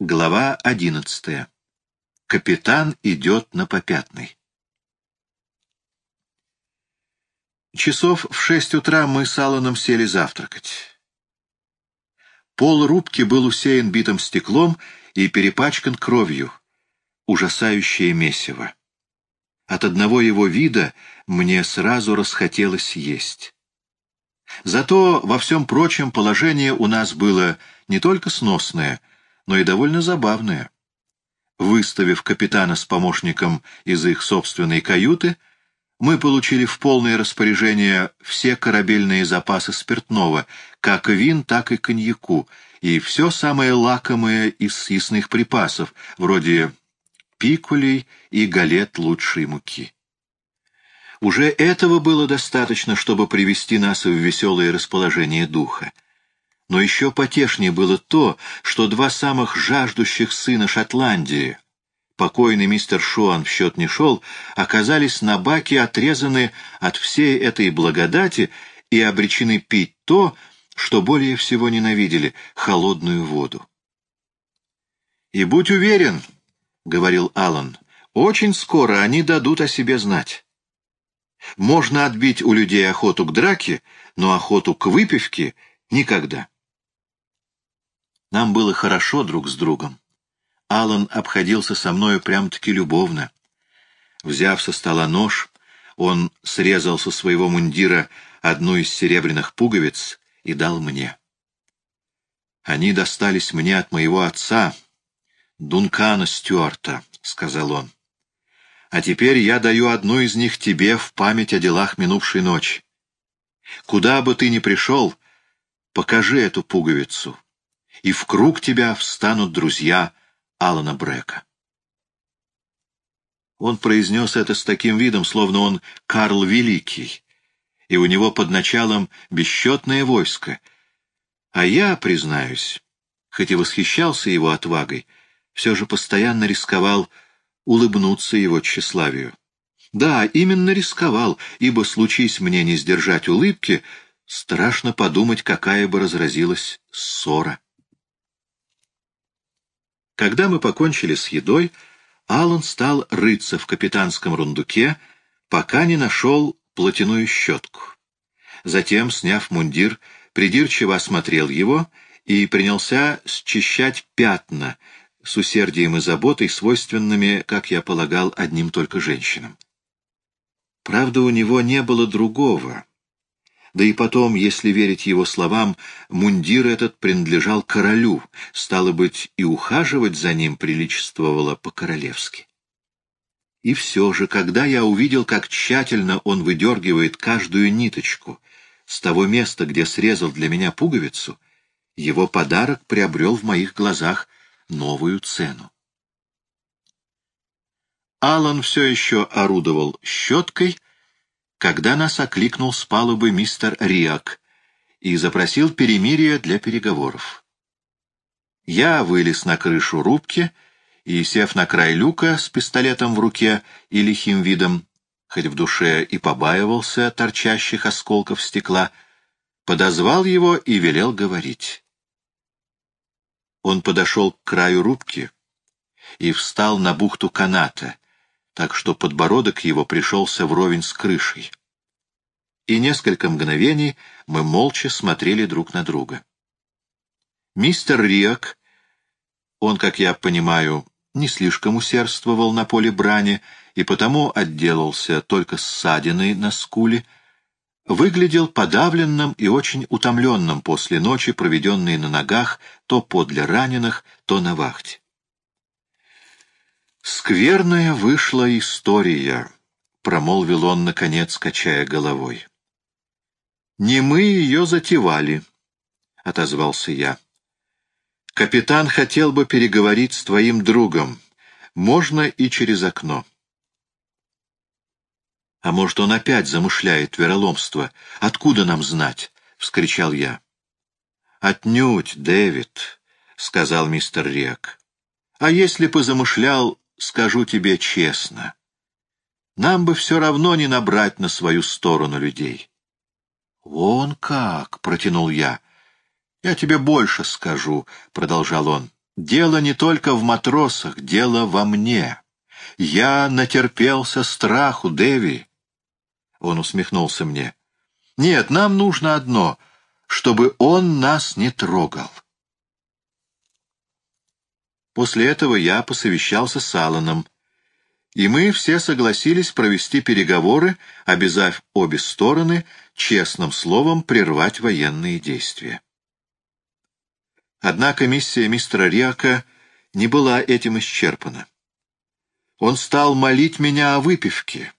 Глава одиннадцатая. Капитан идет на попятный. Часов в шесть утра мы с Алланом сели завтракать. Пол рубки был усеян битым стеклом и перепачкан кровью. Ужасающее месиво. От одного его вида мне сразу расхотелось есть. Зато во всем прочем положение у нас было не только сносное, но и довольно забавное. Выставив капитана с помощником из их собственной каюты, мы получили в полное распоряжение все корабельные запасы спиртного, как вин, так и коньяку, и все самое лакомое из съестных припасов, вроде пикулей и галет лучшей муки. Уже этого было достаточно, чтобы привести нас в веселое расположение духа. Но еще потешнее было то, что два самых жаждущих сына Шотландии, покойный мистер Шуан в счет не шел, оказались на баке отрезаны от всей этой благодати и обречены пить то, что более всего ненавидели — холодную воду. «И будь уверен», — говорил Аллан, — «очень скоро они дадут о себе знать. Можно отбить у людей охоту к драке, но охоту к выпивке — никогда». Нам было хорошо друг с другом. Аллан обходился со мною прям-таки любовно. Взяв со стола нож, он срезал со своего мундира одну из серебряных пуговиц и дал мне. Они достались мне от моего отца, Дункана Стюарта, — сказал он. А теперь я даю одну из них тебе в память о делах минувшей ночи. Куда бы ты ни пришел, покажи эту пуговицу, и в круг тебя встанут друзья Алана Брека. Он произнес это с таким видом, словно он Карл Великий, и у него под началом бесчетное войско. А я, признаюсь, хоть и восхищался его отвагой, все же постоянно рисковал улыбнуться его тщеславию. Да, именно рисковал, ибо, случись мне не сдержать улыбки, страшно подумать, какая бы разразилась ссора. Когда мы покончили с едой, Аллан стал рыться в капитанском рундуке, пока не нашел платяную щетку. Затем, сняв мундир, придирчиво осмотрел его и принялся счищать пятна, с усердием и заботой, свойственными, как я полагал, одним только женщинам. Правда, у него не было другого. Да и потом, если верить его словам, мундир этот принадлежал королю, стало быть, и ухаживать за ним приличествовало по-королевски. И все же, когда я увидел, как тщательно он выдергивает каждую ниточку с того места, где срезал для меня пуговицу, его подарок приобрел в моих глазах новую цену. Алан все еще орудовал щеткой, когда нас окликнул с палубы мистер Риак и запросил перемирие для переговоров. Я вылез на крышу рубки и, сев на край люка с пистолетом в руке и лихим видом, хоть в душе и побаивался торчащих осколков стекла, подозвал его и велел говорить. Он подошел к краю рубки и встал на бухту каната, так что подбородок его пришелся вровень с крышей. И несколько мгновений мы молча смотрели друг на друга. Мистер Риак, он, как я понимаю, не слишком усердствовал на поле брани и потому отделался только ссадиной на скуле, выглядел подавленным и очень утомленным после ночи, проведенной на ногах, то подле раненых, то на вахте. «Скверная вышла история», — промолвил он, наконец, качая головой. «Не мы ее затевали», — отозвался я. «Капитан хотел бы переговорить с твоим другом. Можно и через окно». А может, он опять замышляет вероломство? Откуда нам знать? — вскричал я. — Отнюдь, Дэвид, — сказал мистер Рек. — А если бы замышлял, скажу тебе честно. Нам бы все равно не набрать на свою сторону людей. — Вон как, — протянул я. — Я тебе больше скажу, — продолжал он. Дело не только в матросах, дело во мне. Я натерпелся страху, Дэви. Он усмехнулся мне. Нет, нам нужно одно, чтобы он нас не трогал. После этого я посовещался с Алланом, и мы все согласились провести переговоры, обязав обе стороны честным словом прервать военные действия. Однако миссия мистера Риака не была этим исчерпана. Он стал молить меня о выпивке,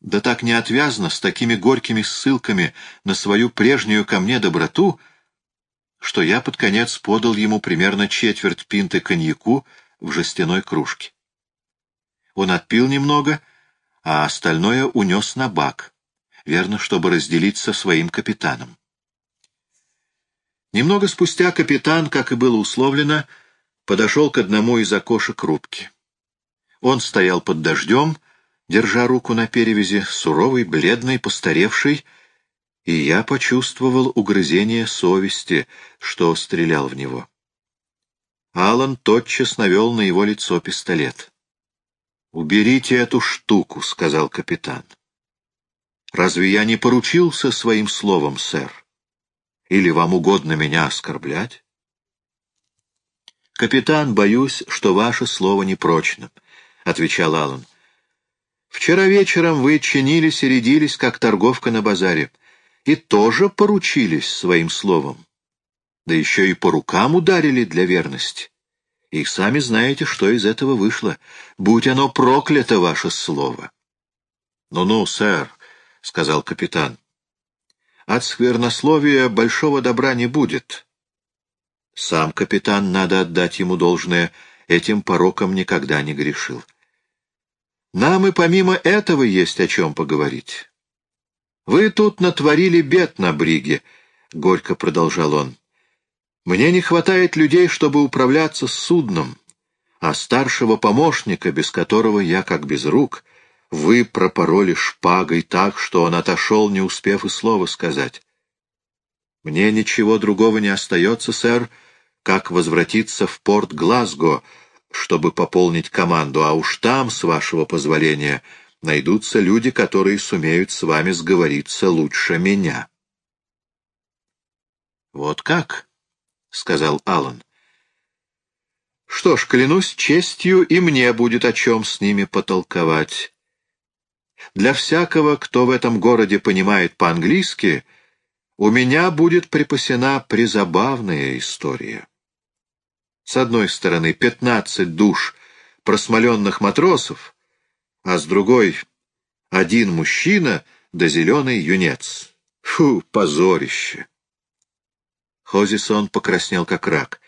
да так неотвязно, с такими горькими ссылками на свою прежнюю ко мне доброту, что я под конец подал ему примерно четверть пинты коньяку в жестяной кружке. Он отпил немного, а остальное унес на бак, верно, чтобы разделить со своим капитаном. Немного спустя капитан, как и было условлено, подошел к одному из окошек рубки. Он стоял под дождем, держа руку на перевязи, суровый, бледный, постаревший, и я почувствовал угрызение совести, что стрелял в него. Алан тотчас навел на его лицо пистолет. «Уберите эту штуку», — сказал капитан. «Разве я не поручился своим словом, сэр? Или вам угодно меня оскорблять?» «Капитан, боюсь, что ваше слово непрочно», — отвечал Аллан. «Вчера вечером вы чинились и рядились, как торговка на базаре, и тоже поручились своим словом. Да еще и по рукам ударили для верности. И сами знаете, что из этого вышло. Будь оно проклято, ваше слово. «Ну — сэр, — сказал капитан, — от сквернословия большого добра не будет. Сам капитан, надо отдать ему должное, этим пороком никогда не грешил. Нам и помимо этого есть о чем поговорить. Вы тут натворили бед на бриге, — горько продолжал он. Мне не хватает людей, чтобы управляться с судном, а старшего помощника, без которого я как без рук, вы пропороли шпагой так, что он отошел, не успев и слова сказать. Мне ничего другого не остается, сэр, как возвратиться в порт Глазго, чтобы пополнить команду, а уж там, с вашего позволения, найдутся люди, которые сумеют с вами сговориться лучше меня. Вот как? — сказал Аллан. «Что ж, клянусь честью, и мне будет о чем с ними потолковать. Для всякого, кто в этом городе понимает по-английски, у меня будет припасена призабавная история. С одной стороны, пятнадцать душ просмоленных матросов, а с другой — один мужчина да зеленый юнец. Фу, позорище! Хозисон покраснел как рак.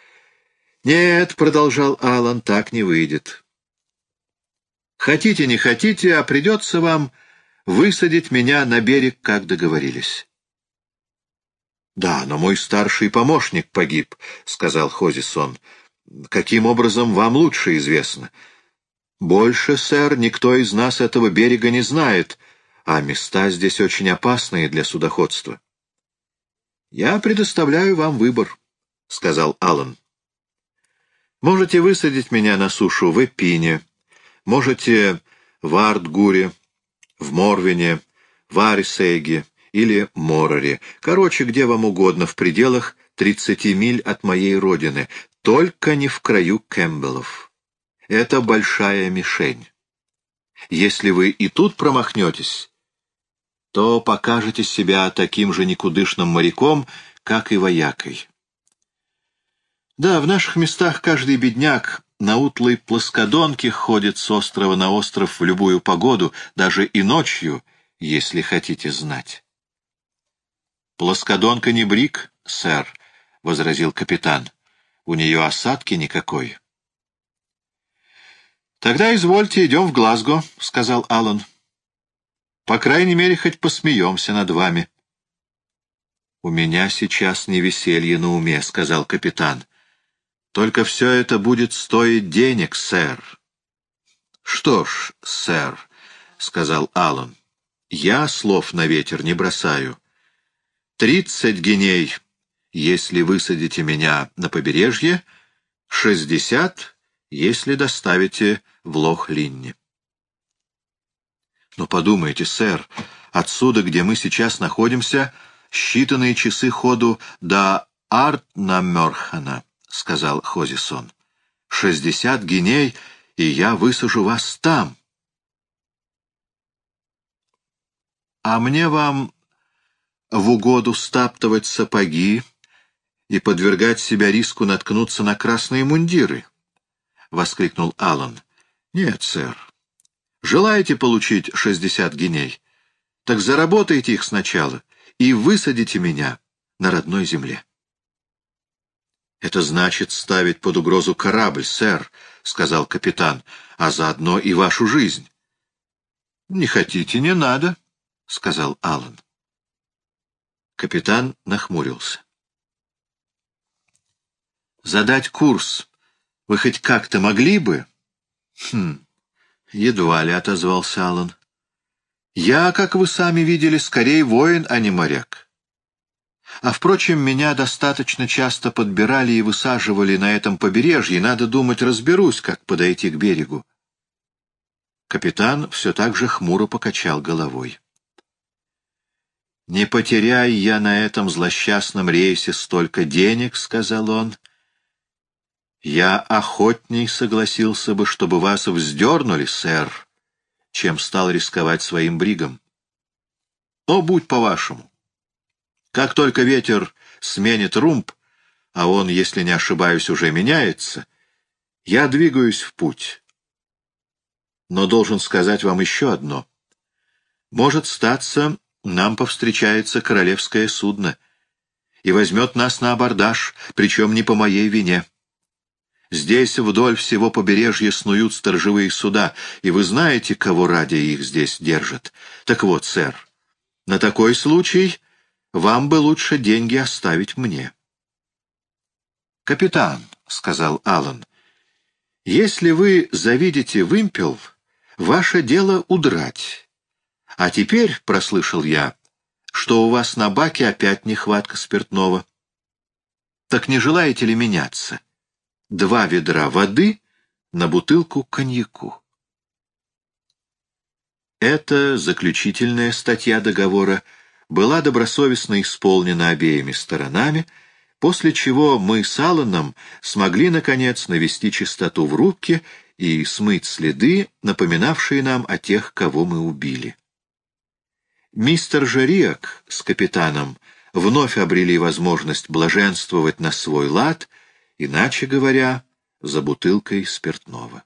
«Нет», — продолжал Алан, — «так не выйдет. Хотите, не хотите, а придется вам высадить меня на берег, как договорились». «Да, но мой старший помощник погиб», — сказал Хозисон. «Каким образом вам лучше известно?» «Больше, сэр, никто из нас этого берега не знает, а места здесь очень опасные для судоходства». «Я предоставляю вам выбор», — сказал Аллан. «Можете высадить меня на сушу в Эпине, можете в Артгуре, в Морвине, в Арисейге или Мороре, короче, где вам угодно, в пределах 30 миль от моей родины, только не в краю Кэмпбеллов. Это большая мишень. Если вы и тут промахнетесь, то покажете себя таким же никудышным моряком, как и воякой. Да, в наших местах каждый бедняк на утлой плоскодонке ходит с острова на остров в любую погоду, даже и ночью, если хотите знать. «Плоскодонка не брик, сэр», — возразил капитан. «У нее осадки никакой». «Тогда извольте, идем в Глазго», — сказал Аллан. По крайней мере, хоть посмеемся над вами. — У меня сейчас не веселье на уме, — сказал капитан. — Только все это будет стоить денег, сэр. — Что ж, сэр, — сказал Аллан, — я слов на ветер не бросаю. Тридцать геней, если высадите меня на побережье, Шестьдесят, если доставите в Лох-Линни. Но подумайте, сэр, отсюда, где мы сейчас находимся, считанные часы ходу до Артнамерхана, — сказал Хозисон. Шестьдесят геней, и я высажу вас там. А мне вам в угоду стаптывать сапоги и подвергать себя риску наткнуться на красные мундиры? — воскликнул Аллан. — Нет, сэр. Желаете получить шестьдесят геней? Так заработайте их сначала и высадите меня на родной земле. — Это значит ставить под угрозу корабль, сэр, — сказал капитан, — а заодно и вашу жизнь. — Не хотите, не надо, — сказал Аллан. Капитан нахмурился. «Задать курс вы хоть как-то могли бы?» «Хм, едва ли», — отозвался Аллан. «Я, как вы сами видели, скорее воин, а не моряк. А, впрочем, меня достаточно часто подбирали и высаживали на этом побережье, надо думать, разберусь, как подойти к берегу». Капитан все так же хмуро покачал головой. «Не потеряй я на этом злосчастном рейсе столько денег», — сказал он. «Я охотней согласился бы, чтобы вас вздернули, сэр, чем стал рисковать своим бригом. Но будь по-вашему. Как только ветер сменит румб, а он, если не ошибаюсь, уже меняется, я двигаюсь в путь. Но должен сказать вам еще одно. Может статься, нам повстречается королевское судно и возьмет нас на абордаж, причем не по моей вине. Здесь вдоль всего побережья снуют сторожевые суда, и вы знаете, кого ради их здесь держат. Так вот, сэр, на такой случай вам бы лучше деньги оставить мне. «Капитан», — сказал Аллан, — «если вы завидите вымпел, ваше дело удрать». А теперь, — прослышал я, — что у вас на баке опять нехватка спиртного. Так не желаете ли меняться? Два ведра воды на бутылку коньяку. Эта заключительная статья договора была добросовестно исполнена обеими сторонами, после чего мы с Алланом смогли, наконец, навести чистоту в рубке и смыть следы, напоминавшие нам о тех, кого мы убили. Мистер Жериак с капитаном вновь обрели возможность блаженствовать на свой лад, иначе говоря, за бутылкой спиртного.